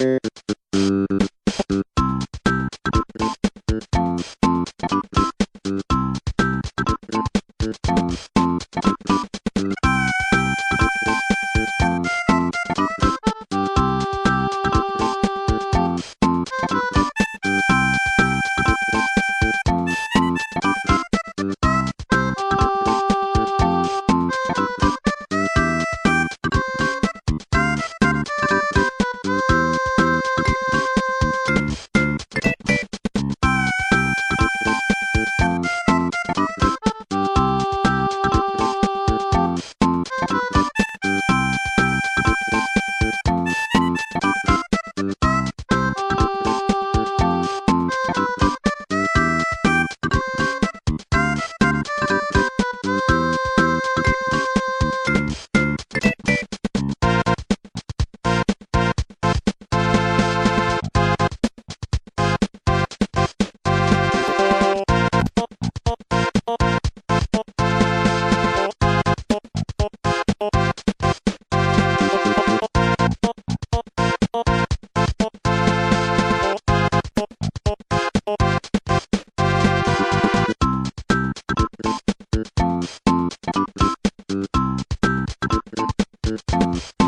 Thank Cheers.